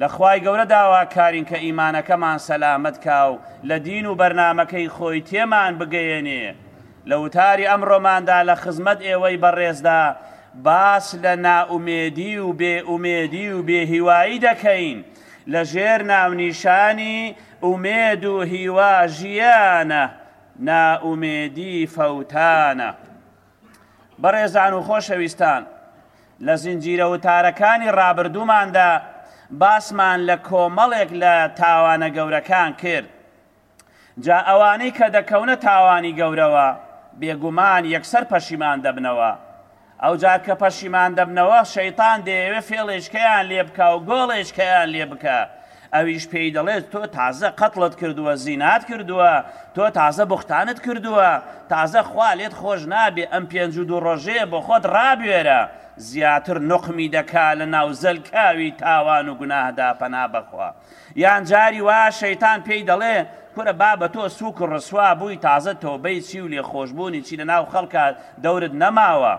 لە خوای گەورە داواکارین کە ئیمانەکەمان سەلامەت کا و لە دین و بەرنامەکەی خۆی تێمان بگەیەنێ. لە وتاری ئەمڕۆماندا لە خزمەت ئێوەی بەڕێزدا باس لە نائومێدی و بێ ئومێدی و بێ هیوایی دەکەین لە ژێر ناونیشانی ئومێد و هیوا ژیانە، نائومێدی فەوتانە. بەڕێزان و خۆشەویستان، لە زنجیرە وتارەکانی ڕابردووماندا باسمان لە کۆمەڵێک لە تاوانە گەورەکان کرد. جا ئەوانەی کە دەکەونە تاوانی گەورەوە، بێگومان یەکسەر پەشیمان دەبنەوە. ئەوجار کە پەشیمان دەبنەوە، شەیتان دەیەوێت فێڵێچکەیان لێ بکا و گۆڵێچکەیان لێ بکا، ئەویش پێی دەڵێت تۆ تازە قەتڵت کردووە زینات کردووە تۆ تازە بوختانت کردووە تازە خوا لێت خۆش نابێ ئەم پێنج و دوو ڕۆژەیە بۆ خۆت ڕابوێرە زیاتر نوقمی دەکا لە ناو زەلکاوی تاوان و گوناهدا پەنا بەخوا یان جاری وا شەیتان پێی دەڵێ کورە بابە تۆ سوک و ڕسوا بووی تازە تۆبەی چی و لێخۆشبوونی چی لە ناو خەڵکە دەورت نەماوە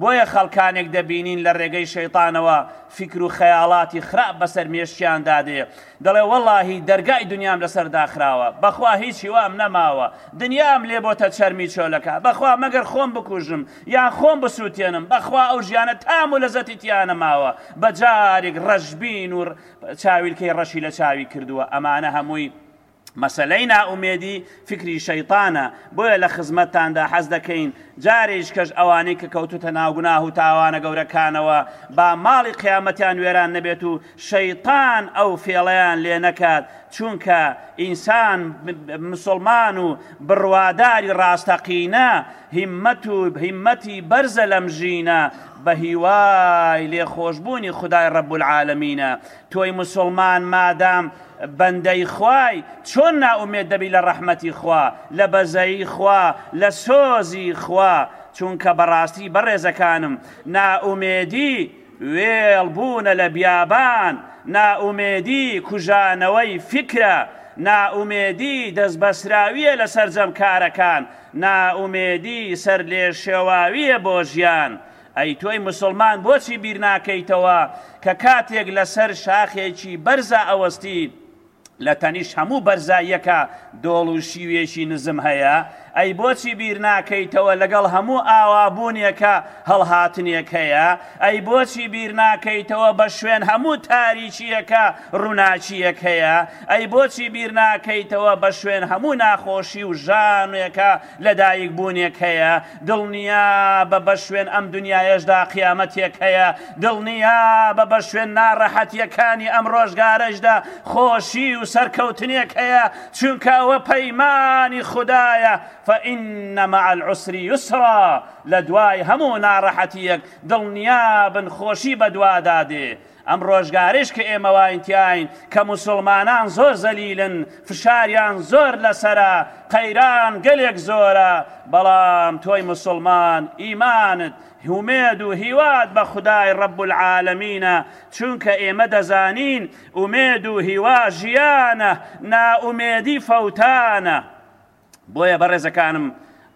بۆیە خەڵکانێک دەبینین لە ڕێگەی شەیتانەوە فیکر و خەیاڵاتی خراپ بەسەر مێشکیاندا دێ، دەڵێ وەڵاهی دەرگای دنیام لەسەر داخراوە، بەخوا هیچ هیوام نەماوە، دنیام لێ بۆتە چەرمی چۆلەکە، بەخوا مەگەر خۆم بکوژم یان خۆم بسووتێنم، بەخوا ئەو ژیانە تام و لەزەتی تیا نەماوە، بەجارێک ڕەشبین و چاویلکەی ڕەشی لە چاوی کردووە، ئەمانە هەمووی مەسەلەی نائومێدی فکری شەیتانە بۆیە لە خزمەتتاندا حەز دەکەین جارێش کەش ئەوانەی کە کەوتوتە ناوگوناه و تاوانە گەورەکانەوە با ماڵی قیامەتیان وێران نەبێت و شەیتان ئەو فێڵەیان لێ نەکات چونکە ئینسان مسلمان و بڕواداری ڕاستەقینە هیمەت و هیمەتی بەرزە لەم ژینە بە هیوای لێخۆشبوونی خدای ڕەب العالمینە تۆی موسوڵمان مادام بەندەی خوای چۆن نائومێد دەبی لە ڕەحمەتی خوا لە بەزەیی خوا لە سۆزی خوا چونکە بەڕاستی بەڕێزەکانم نائومێدی وێڵ بوونە لە بیابان نائومێدی کوژانەوەی فیکرە نائومێدی دەست بەسراویە لە سەرجەم کارەکان نائومێدی سەرلێشێواویە بۆ ژیان ئەی تۆی موسڵمان بۆچی بیرناکەیتەوە کە کاتێک لەسەر شاخێکی بەرزا ئەوەستیت لە تەنیشت هەموو بەرزاییەکە دۆڵ و شیوێکی نزم هەیە؟ ئەی بۆچی بیرناکەیتەوە لەگەڵ هەموو ئاوابوونێکە هەڵهاتنێک هەیە؟ ئەی بۆچی بیرناکەیتەوە بە شوێن هەموو تاریکییەکە ڕووناکییەک هەیە؟ ئەی بۆچی بیرناکەیتەوە بە شوێن هەموو ناخۆشی و ژانێکە لەدایک بوونێک هەیە دڵنیابە بەشوێن ئەم دونیایەشدا قیامەتێک هەیە دڵنیابە بەشوێن نارەحەتیەکانی ئەم ڕۆژگارەشدا خۆشی و سەرکەوتنێک هەیە چونکە ئەوە پەیمانی خودایە فان مع العسر یسرا لەدوای هەموو ناڕەحەتیەک دڵنیابن خۆشی بەدوادادێ ئەم ڕۆژگارەیش کە ئێمە واین تیاین کە موسوڵمانان زۆر زەلیلن فشاریان زۆر لەسەرە قەیران گەلێک زۆرە بەڵام تۆی موسوڵمان ئیمانت هومێد و هیوات بە خودای ڕەب العالەمینە چونکە ئێمە دەزانین ئومێد و هیوا ژیانە نائومێدی فەوتانە بۆیە بەڕێزەکانم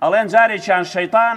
ئەڵێن جارێکیان شەیتان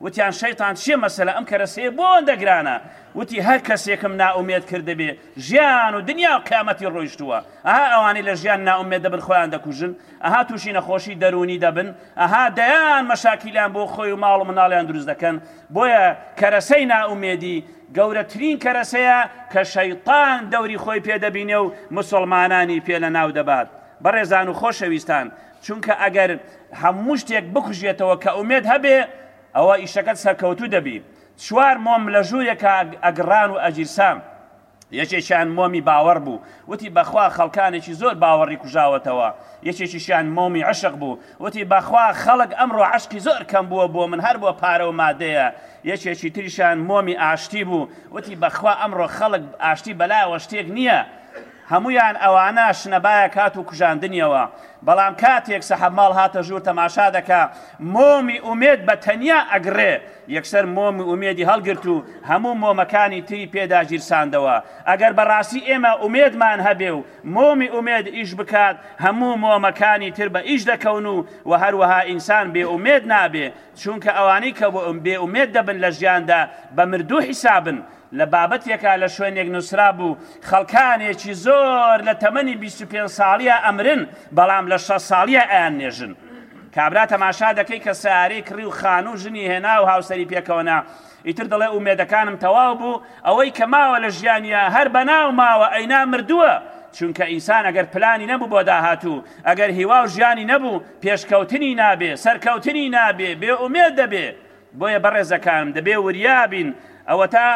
وتیان شەیتان چیە مەسەلە ئەم کەرەسەیە بۆ ئەوەندە گرانە وتی هەر کەسێکم نائومێد کردبێ ژیان و دنیا و قیامەتی ڕۆیشتووە ئەها ئەوانەی لە ژیان نائومێد دەبن خۆیان دەکوژن ئەها تووشی نەخۆشی دەروونی دەبن ئەها دەیان مەشاکیلیان بۆ خۆی و ماڵ و مناڵیان دروست دەکەن بۆیە کەرەسەی نائومێدی گەورەترین کەرەسەیە کە شەیتان دەوری خۆی پێ دەبینێ و مسوڵمانانی پێ لەناو دەبات بەڕێزان و خۆشەویستان چونکە ئەگەر هەموو شتێک بکوژێتەوە کە ئومێد هەبێ ئەوە ئیشەکەت سەرکەوتوو دەبی چوار مۆم لە ژوورێکا ئەگڕان و ئەگیرسا یەکێکیان مۆمی باوەڕ بوو وتی بەخوا خەڵکانێکی زۆر باوەڕی کوژاوەتەوە یەکێکیشیان مۆمی عشق بوو وتی بەخوا خەڵک ئەمڕۆ عشقی زۆر کەم بووە بۆ من هەر بۆ پارە و مادەیە یەکێکی تریشان مۆمی ئاشتی بوو وتی بەخوا ئەمڕۆ خەڵک ئاشتی بەلایەوە شتێک نییە هەموویان ئەوانە شنە بایەک هات و کوژاندنیەوە بەڵام کاتێک سەحەب ماڵ هاتە ژوور تەماشا دەکا مۆمی ئومێد بە تەنیا ئەگڕێ یەکسەر مۆمی ئومێدی هەڵگرت و هەموو مۆمەکانی تری پێ داگیرساندەوە ئەگەر بەڕاستی ئێمە ئومێدمان هەبێ و مۆمی ئومێد ئیش بکات هەموو مۆمەکانی تر بە ئیش دەکەون و وە هەروەها ئینسان بێ ئومێد نابێ چونکە ئەوانەی کە بێ ئومێد دەبن لە ژیاندا بە مردوو حیسابن لە بابەتێکا لە شوێنێک نووسرابوو، خەڵکانێکی زۆر لە تەمەنی بیست و پێنج ساڵییا ئەمرن، بەڵام لە شەست ساڵییا ئەیاننێژن. کابرا تەماشا دەکەی کە سەیارەی کڕی و خانوو و ژنی هێنا و هاوسەری پێکەوە نا، ئیتر دەڵێ ئومێدەکانم تەواو بوو، ئەوەی کە ماوە لە ژیانیا هەر بە ناو ماوە، ئەینا مردووە، چونکە ئینسان ئەگەر پلانی نەبوو بۆ داهاتوو، ئەگەر هیوا و ژانی نەبوو، پێشکەوتنی نابێ، سەرکەوتنی نابێ، بێ ئومێد دەبێ. بۆیە بەڕێزەکانم دەبێ وریا بین ئەوەتا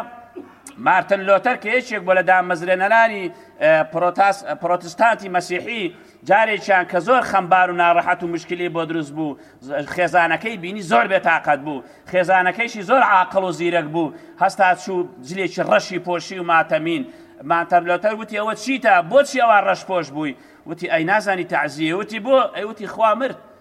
مارتن لۆتەر کە یەکێک بۆ لە دامەزرێنەرانی پرۆتستانتی مەسیحی جارێکیان کە زۆر خەمبار و ناڕەحەت و مشکلی بۆ دروست بوو خێزانەکەی بینی زۆر بێ تااقەت بوو خێزانەکەیشی زۆر عاقل و زیرەک بوو هەستا چوو جلێکی ڕەشی پۆشی و ماتەمین ماتەرلۆتەر وتی ئەوە چیتە بۆچی ئەوە ڕەشپۆش بووی وتی ئەی نازانی تەعزیە وتی بۆ ئەیوتی خوا مرد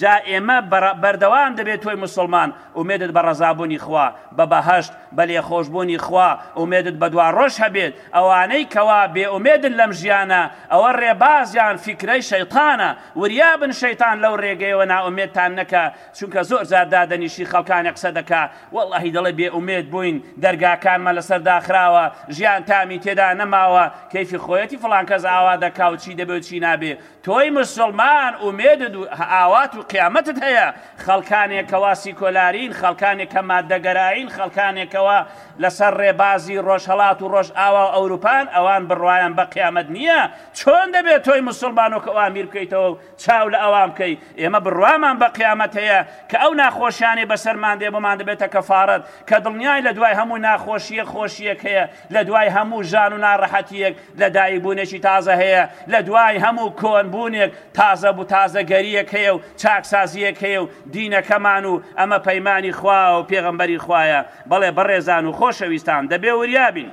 جا ئێمە بە بەردەوام دەبێت تۆی موسڵمان ئومێدت بە ڕەزابوونی خوا، بە بەهەشت، بە لێخۆشبوونی خوا، ئومێدت بە دواڕۆژ هەبێت، ئەوانەی کەوا بێ ئومێدن لەم ژیانە ئەوە ڕێبازیان فیکرەی شەیتانە، وریا بن شەیتان لەو ڕێگەیەوە نائومێدتان نەکا، چونکە زۆر جار دادەنیشی خەڵکانێک قسە دەکا وەڵاهی دەڵێ بێ ئومێد بووین دەرگاکانمان لەسەر داخراوە ژیان تامی تێدا نەماوە، کەیفی خۆیەتی فڵان کەس ئاوا دەکا و چی دەبێ و چی نابێ، تۆی موسڵمان ئومێدت و ئاوات و قیامەتت هەیە، خەڵکانێک کەوا سیکۆلارین، خەڵکانێک کە ماددەگەرایین، خەڵکانێک کەوا لەسەر ڕێبازی ڕۆژهەڵات و ڕۆژئاوا و ئەوروپان، ئەوان بڕوایان بە قیامەت نییە، چۆن دەبێت تۆی موسڵمان وەکو ئەوان بیر بکەیتەوە و چاو لە ئەوان بکەی؟ ئێمە بڕوامان بە قیامەت هەیە کە ئەو ناخۆشیانەی بەسەرمان دێ بۆمان دەبێتە کەفارەت، کە دڵنیاین لە دوای هەموو ناخۆشییەک خۆشییەک هەیە، لە دوای هەموو ژان و ناڕەحەتییەک، لەدایکبوونێکی تازە هەیە، لە دوای هەموو کۆنبوونێک تازە بوو، تازەگەرییەک هەیە و چاکسازییەک هەیە و دینەکەمان و ئەمە پەیمانی خوا و پێغەمبەری خوایە. بەڵێ بەڕێزان و خۆشەویستان دەبێ وریا بین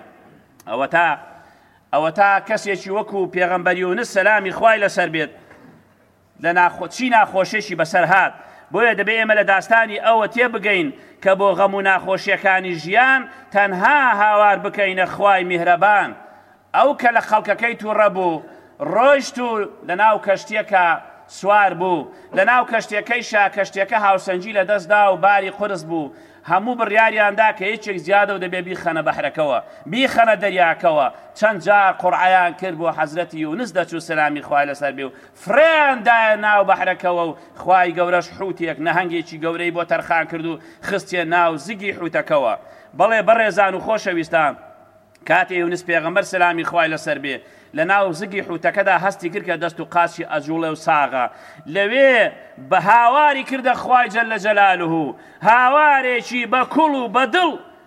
ئەوەتا ئەوەتا کەسێکی وەکوو پێغەمبەر یونس سەلامی خوای لەسەر بێت لە ناخۆ چی ناخۆشێکی بەسەر هات، بۆیە دەبێ ئێمە لە داستانی ئەوە تێ بگەین کە بۆ غەم و ناخۆشیەکانی ژیان تەنها هاوار بکەینە خوای میهرەبان ئەو کە لە خەڵکەکەی توڕە بوو ڕۆشت و لە ناو کەشتیەکا سوار بوو لە ناو کەشتیەکەیشا کەشتیەکە هاوسەنگی لە دەست دا و باری قورس بوو هەموو بڕیاریان دا کە یەکێک زیادەو دەبێ بیخەنە بەحرەکەوە بیخەنە دەریاکەوە چەند جار قوڕعیان کرد بۆ حەزرەتی یونس دەچوو سەلامی خوای لەسەر بێ و فڕێیان دایە ناو بەحرەکەوە و خوای گەورەش حووتێک نەهەنگێکی گەورەی بۆ تەرخان کرد و خستیە ناو زگی حووتەکەوە. بەڵێ بەڕێزان و خۆشەویستان کاتێ یونس پێغەمبەر سەلامی خوای لەسەر بێ لە ناو زگی حووتەکەدا هەستی کرد کە دەست و قاچی ئەجوڵێ و ساغە لەوێ بە هاواری کردە خوای جل جلاله هاوارێکی بە کوڵ و بە دڵ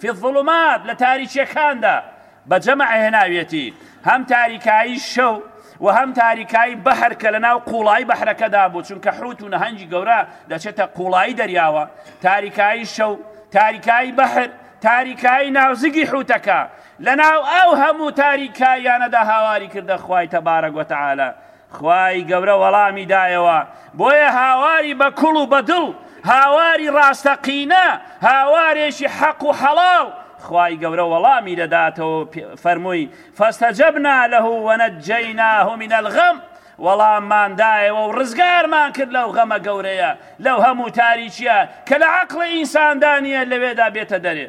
فی الظلمات لە تاریکیەکاندا بە جەمع هێناویەتی هەم تاریکایی شەو و هەم تاریکایی بەحر کە لە ناو قوڵایی بەحرەکەدا بوو چونکە حوت و نەهەنگی گەورە دەچێتە قوڵایی دەریاوە تاریکایی شەو تاریکایی بەحر تاریکایی ناوزگی حوتەکە لە ناو ئەو هەموو تاریکایانەدا هاواری کردە خوای تەبارەک وتەعاالە خوای گەورە وەڵامی دایەوە، بۆیە هاواری بە کوڵ و بە دڵ، هاواری ڕاستەقینە، هاوارێکی حەق و حەڵاڵ، خوای گەورە وەڵامی دەداتەوە و فەرمووی، فاستجبنا له ونجیناه من الغم، وەڵاممان دایەوە و ڕزگارمان کرد لەو غەمە گەورەیە، لەو هەموو تاریکییە کە لە عەقڵی ئینساندا نییە لەوێدا بێتە دەرێ.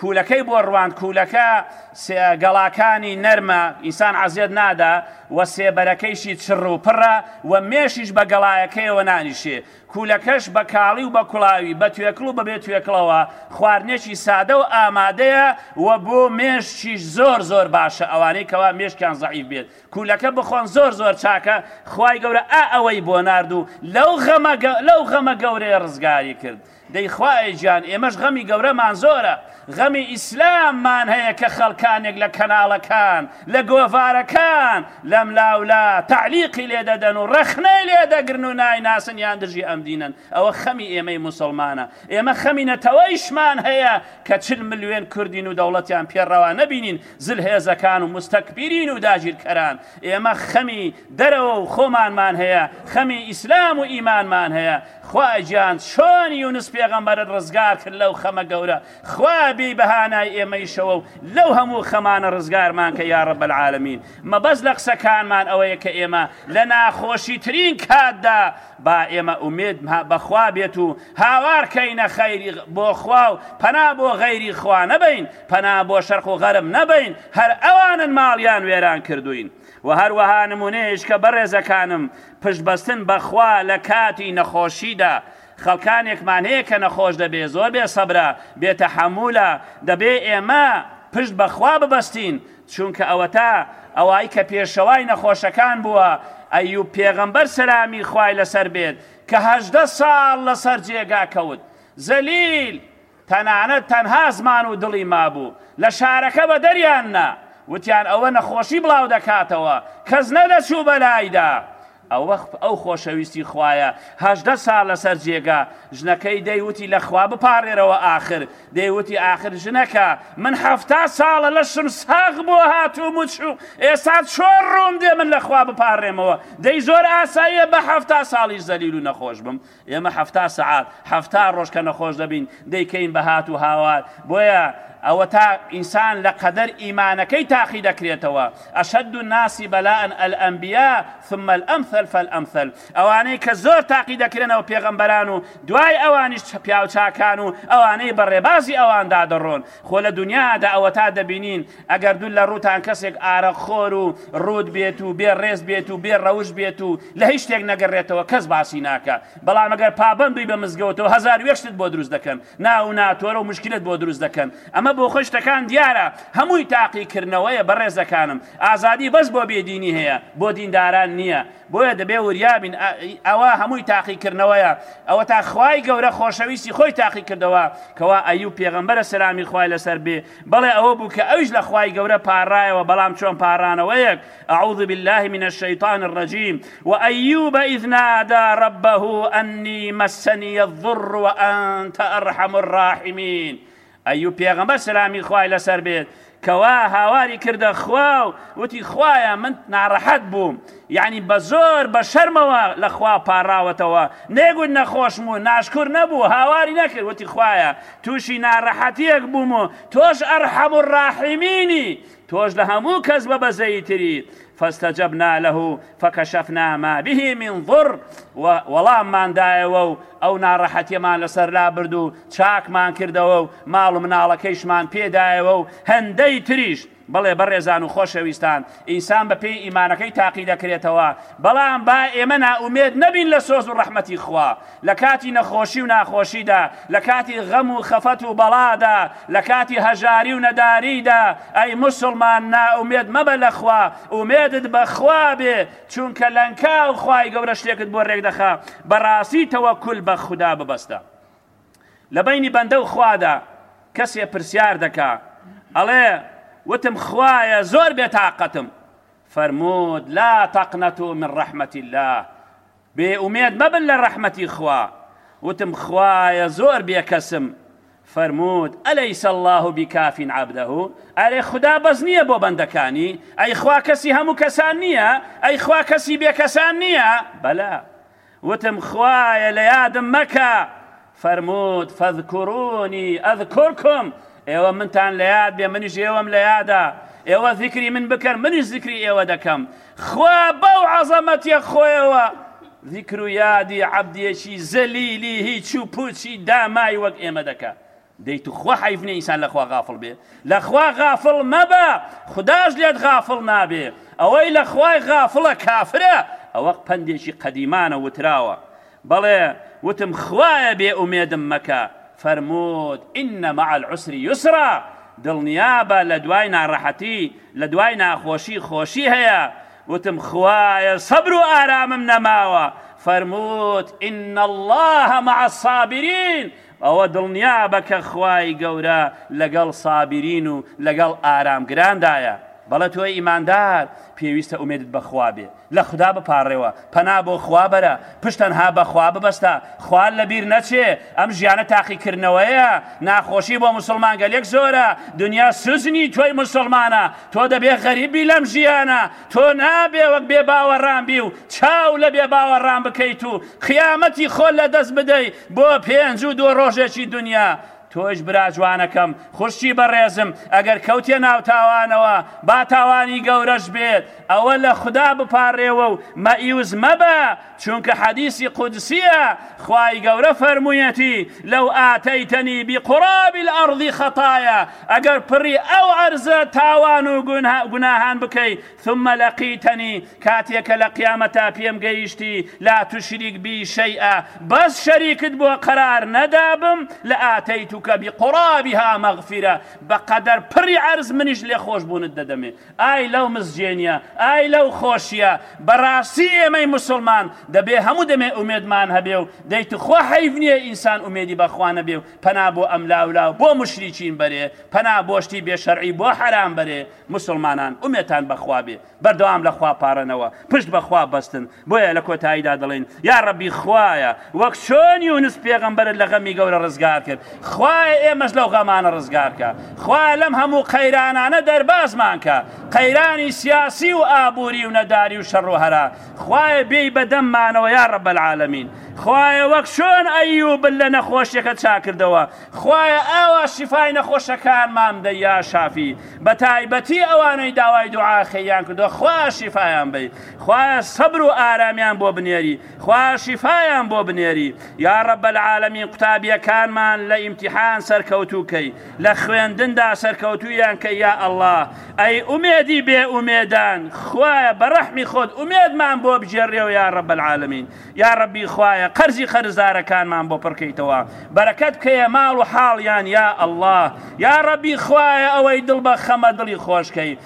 کوولەکەی بۆ ڕواند، کوولەکە گەڵاکانی نەرمە، ئینسان عەزیەت نادا و سێبەرەکەیشی چڕ و پڕە و مێشیش بە گەڵایەکەیەوە نانیشێ. کوولەکەش بە کاڵی و بە کوڵاوی، بە توێکڵ و بە بێ توێکڵەوە، خواردنێکی سادە و ئامادەیە و بۆ مێشکیش زۆر زۆر باشە، ئەوانەی کەوا مێشکیان زەعیف بێت کوولەکە بخۆن زۆر زۆر چاکە، خوای گەورە ئا ئەوەی بۆ نارد و لەو غەمە گەورەیە ڕزگاری کرد. دەی خوایە گیان ئێمەش غەمی گەورەمان زۆرە غەمی ئیسلاممان هەیە کە خەڵکانێک لە کەناڵەکان لە گۆڤارەکان لەم لاولا تەعلیقی لێ دەدەن و ڕەخنەی لێ دەگرن و نایناسن یان دژی ئەم دینەن ئەوە خەمی ئێمەی موسڵمانە ئێمە خەمی نەتەوەیشمان هەیە کە چل ملیۆن کوردین و دەوڵەتیان پێ ڕەوا نەبینین زلهێزەکان و موستەکبیرین و داگیرکەران ئێمە خەمی دەرەوە و خۆمانمان هەیە خەمی ئیسلام و ئیمانمان هەیە خوایە گیان چۆن یونس پێغەمبەرت ڕزگار کرد لەو خەمە گەورە خوایە بێی بە هانای ئێمەیشەوە و لەو هەموو خەمانە ڕزگارمان کە یا رب العالمین مەبەست لە قسەکانمان ئەوەیە کە ئێمە لە ناخۆشی ترین کاتدا با ئێمە ئومێد بەخوا بێت و هاوار کەینە خەیری بۆ خوا و پەنا بۆ غەیری خوا نەبەین پەنا بۆ شەرق و غەرب نەبەین هەر ئەوانن ماڵیان وێران کردوین وە هەروەها نمونەیەش کە بەڕێزەکانم پشت بەستن بە خوا لە کاتی نەخۆشیدا خەڵکانێکمان هەیە کە نەخۆش دەبێ زۆر بێ سەبرە بێ تەحەمولە دەبێ ئێمە پشت بە خوا ببەستین چونکە ئەوەتا ئەوای کە پێشەوای نەخۆشەکان بووە ئەیوب پێغەمبەر سەلامی خوای لەسەر بێت کە هەژدە ساڵ لەسەر جێگا کەوت زەلیل تەنانەت تەنها زمان و دڵی مابوو، لە شارەکە بە دەریان نا، وتیان ئەوە نەخۆشی بڵاو دەکاتەوە، کەس نەدەچوو بەلایدا، ئەوە ئەو خۆشەویستی خوایە، هەژدە ساڵ لەسەر جێگا، ژنەکەی دەی وتی لە خوا بپاڕێرەوە ئاخر، دەی وتی ئاخر ژنەکە من حەفتا ساڵە لەشم ساغ بووە هاتووم و چووم، ئێستا چۆن ڕووم دێ من لە خوا بپاڕێمەوە، دەی زۆر ئاساییە بە حەفتا ساڵیش زەلیل و نەخۆش بم، ئێمە حەفتا سەعات، حەفتا ڕۆژ کە نەخۆش دەبین، دەیکەین بە هات و هاوار. بۆیە ئەوەتا ئینسان لە قەدەر ئیمانەکەی تاقی دەکرێتەوە. اشد الناس بلاء الانبیاء ثم الامثل فالامثل ئەوانەی کە زۆر تاقی دەکرێنەوە پێغەمبەران و دوای ئەوانیش پیاوچاکان و ئەوانەی بە ڕێبازی ئەواندا دەڕۆن. خۆ لە دونیادا ئەوەتا دەبینین ئەگەر دوو لە ڕووتان کەسێک ئارەق خۆر و ڕووت بێت و بێ ڕێز بێت و بێ ڕەوش بێت و لە هیچ شتێک نەگەڕێتەوە کەس باسی ناکە بەڵام ئەگەر پابەند بووی بە مزگەوتەوە هەزار وێک شتت بۆ دروست دەکەن ناو و ناتۆرە و مشکلت بۆ دروست دەکەن ئەمە بۆ خۆی شتەکان دیارە هەمووی تاقیکردنەوەیە بەڕێزەکانم ئازادی بەس بۆ بێدینی هەیە بۆ دینداران نییە بۆیە دەبێ وریا بین ئەوە هەمووی تاقیکردنەوەیە ئەوە تا خوای گەورە خۆشەویستی خۆی تاقیکردەوە کەوا ئەیوب پێغەمبەرە سەلامی خوای لەسەر بێ بەڵێ ئەوە بوو کە ئەویش لە خوای گەورە پاررایەوە بەڵام چۆن پاڕانەوەیەک، اعوذ باللە من الشیطان الرجیم، وایوب اذ نادی ربه انی مسنی الضر وانت ارحم الراحمین، ایوب پێغەمبەر سەلامی خوای لەسەر بێت کەوا هاواری کردە خوا و وتی خوایە من ناڕەحەت بووم یەعنی بە زۆر بە شەرمەوە لە خوا پاڕاوەتەوە، نەیگوت نەخۆشم و ناشکور نەبوو، هاواری نەکرد، وتی خوایە تووشی نارەحەتییەک بووم و تۆش ارحم الراحمینی، تۆش لە هەموو کەس بە بەزەییتری، فاستجبنا له فکشفنا ما به من ضر، وەڵاممان دایەوە و ئەو ناڕەحەتییەمان لەسەر لابرد و چاکمان کردەوە و ماڵ و مناڵەکەیشمان پێ دایەوە و هەندەی تریش، بەڵێ بەڕێزان و خۆشەویستان، ئینسان بە پێی ئیمانەکەی تاقی دەکرێتەوە، بەڵام با ئێمە نائومێد نەبین لە سۆز و ڕەحمەتی خوا، لە کاتی نەخۆشی و ناخۆشیدا، لە کاتی غەم و خەفەت و بەڵادا، لە کاتی هەژاری و نەداریدا، ئەی موسڵمان نائومێد مەبە لە خوا، ئومێدت بە خوا بێ، چونکە لەنکاو خوای گەورە شتێکت بۆ رێکدەخا، بەڕاستی تەوەکول بە خودا ببەستە. لە بەینی بەندە و خوادا کەسێ پرسیار دەکا ئەڵێ وتم خوایە زۆر بێتاقەتم فەرمووت لا تقنطوا من رحمة الله بێ ئومێد مەبن لە رەحمەتی خوا وتم خوایە زۆر بێکەسم فەرمووت ئەلەیس الله بکافین عبده ئەرێ خدا بەس نییە بۆ بەندەکانی ئەی خوا کەسی هەموو کەسان نییە ئەی خوا کەسی بێکەسان نییە بەلا وتم، خوایە لە یادم مەکە، فەرمووت، فاذکرونی اذکرکم، ئێوە منتان لە یاد بێ منیش ئێوەم لە یادە، ئێوە زیکری من بکەن منیش زیکری ئێوە دەکەم، خوا بەو عەزەمەتیە خۆیەوە زیکر و یادی عەبدێکی زەلیلی هیچ و پووچی دامای وەک ئێمە دەکا. دەی توخوا حەیف نیە ئینسان لەخوا غافڵ بێ لەخوا غافڵ مەبە خوداش لێت غافڵ نابێ ئەوەی لەخوای غافڵە کافرە ئەوە پەندێکی قەدیمانە وتراوە بەڵێ وتم خوایە بێ ئومێدم مەکە فەرمووت ان مع العسر یسرا دڵنیابە لە دوای ناڕەحەتی لە دوای ناخۆشی خۆشی هەیە وتم خوایە سەبر و ئارامم نەماوە فەرمووت ان الله مع الصابرین ئەوە دڵنیابە کە خوای گەورە لەگەڵ سابیرین و لەگەڵ ئارامگراندایە، بەڵێ تۆ ئیماندار پێویستە ئومێدت بە خوا بێ، لە خودا بپاڕێوە، پەنا بۆ خوا بەرە، پشت تەنها بە خوا ببەستە، خوا لەبیر نەچێ، ئەم ژیانە تاقیکردنەوەیە، ناخۆشی بۆ موسڵمانگەلێک زۆرە، دنیا سجنی تۆی موسڵمانە، تۆ دەبێ غەریب بی لەم ژیانە، تۆ نابێ وەک بێ باوەڕان بی و چاو لە بێ باوەڕان بکەیت و قیامەتی خۆت لە دەست بدەی بۆ پێنج و دوو ڕۆژێکی دونیا. تۆیش برا جوانەکەم، خوشکی بەڕێزم، ئەگەر کەوتیە ناو تاوانەوە، با تاوانی گەورەش بێت، ئەوە لە خودا بپاڕێوە و مەیوس مەبە، چونکە حەدیسی قودسیە خوای گەورە فەرموویەتی لەو ئاتەیتەنی بقراب الارض خطایا ئەگەر پڕی ئەو عەرزە تاوان و گوناهان بکەی ثم لقیتنی کاتێکە لە قیامەتا پێم گەیشتی لا تشریک بی شیئا بەس شەریکت بۆ قەرار نەدابم لە ئاتەیتوکە بقرابها مغفرە بەقەدەر پڕی عەرز منیش لێ خۆشبوونت دەدەمێ ئای لەو مزگێنیە ئای لەو خۆشیە بەڕاستی ئێمەی موسڵمان دەبێ هەموو دەمێ ئومێدمان هەبێ و دەی توخوا حەیف نیە ئینسان ئومێدی بەخوا نەبێ و پەنا بۆ ئەم لاو لاو بۆ موشریکین بەرێ پەنا بۆ شتی بێ شەرعی بۆ حەرام بەرێ موسڵمانان ئومێدتان بەخوا بێ بەردەوام لە خوا پاڕنەوە پشت بەخوا بەستن بۆیە لە کۆتاییدا دەڵێین، یا ڕەبی خوایە وەک چۆن یونس پێغەمبەرت لە غەمی گەورە ڕزگار کرد، خوایە ئێمەش لەو غەمانە ڕزگار کە، خوایە لەم هەموو قەیرانانە دەربازمان کە، قەیرانی سیاسی و ئابووری و نەداری و شەڕ و هەرا، خوایە بێی بە دەممانەوە یا ڕەب العالمین، خوایە وەک چۆن ئەیوب لە نەخۆشیەکەت چاکردەوە، خوایە ئاوا شیفای نەخۆشەکانمان بدەی یا شافی، بەتایبەتی ئەوانەی داوای دوعاخێریان کردووە خوایە شیفایان بەی. خوایە سەبر و ئارامیان بۆ بنێری خوایە شیفایان بۆ بنێری یا رب العالمین قوتابیەکانمان لە ئیمتیحان سەرکەوتوو کەی لە خوێندندا سەرکەوتوویان کەی یا اللە ئەی ئومێدی بێ ئومێدان خوایە بە رەحمی خۆت ئومێدمان بۆ بگێڕیەوە یا رب العالمین یا ربی خوایە قەرزی قەرزدارەکانمان بۆ پڕکەیتەوە بەرەکەت بکەیە ماڵ و حاڵیان یا اللە یا ربی خوایە ئەوەی دڵ بە خەمە دڵی خۆشکەی